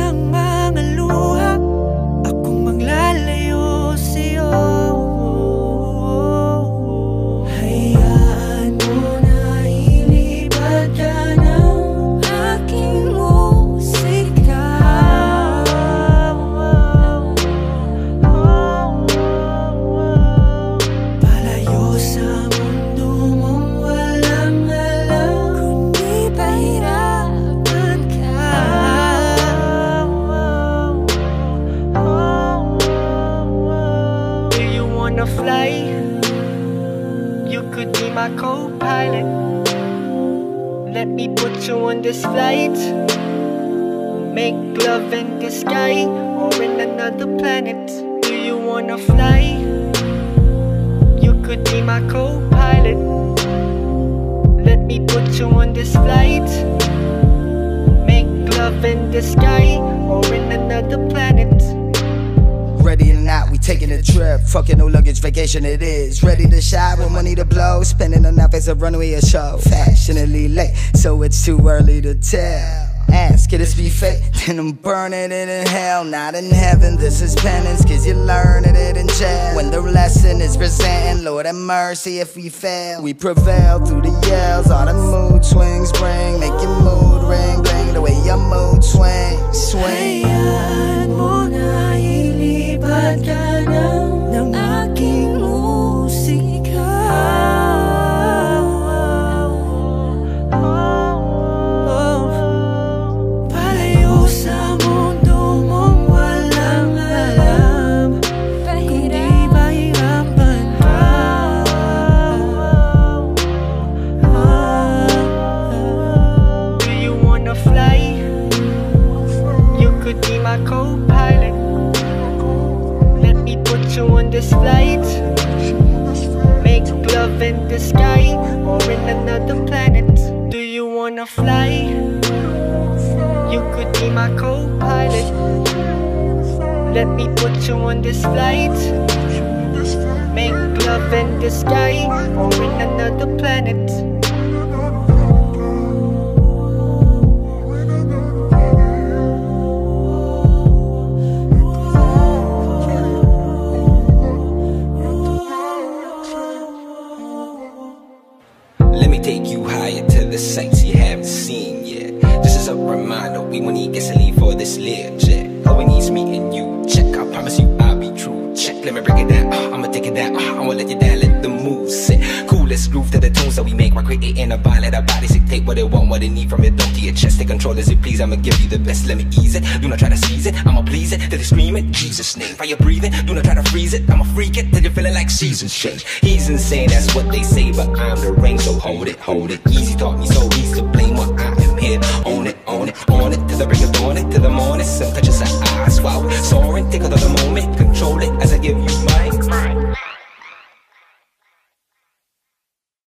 yang? Wanna fly? You could be my co-pilot. Let me put you on this flight. Make love in the sky Or in another planet. Do you wanna fly? You could be my co-pilot. Let me put you on this flight. Make love in the sky Or in another planet taking a trip. Fucking no luggage vacation it is. Ready to shine with money to blow. Spending enough as a runway or show. Fashionably late, so it's too early to tell. Ask, could this be fake? Then I'm burning it in hell, not in heaven. This is penance, cause you learning it in jail. When the lesson is presenting, Lord have mercy if we fail. We prevail through the yells, all the mood swings bring. Fly? You could be my co-pilot. Let me put you on this flight. Make love in the sky or in another planet. Do you wanna fly? You could be my co-pilot. Let me put you on this flight. Make love in the sky or in another planet. Let me take you higher to the sights you haven't seen yet. This is a reminder, we won't need gasoline for this Learjet. All we need is me and you. Check, I promise you I'll be true. Check, let me break it down. Let's groove to the tunes that we make while creating a vibe. Let our bodies dictate what they want, what they need from dome to your chest. Take control as you please. I'ma give you the best. Let me ease it. Do not try to seize it. I'ma please it till they scream it. Jesus' name. While you're breathing, do not try to freeze it. I'ma freak it till you're feeling like seasons change. He's insane, that's what they say, but I'm the rain, so hold it, hold it. Easy taught me so easy to blame what I am here. Own it, own it, own it till the break of dawn, it till the morning. Touches her eyes, wow, soaring. Take another moment, control it as I give you my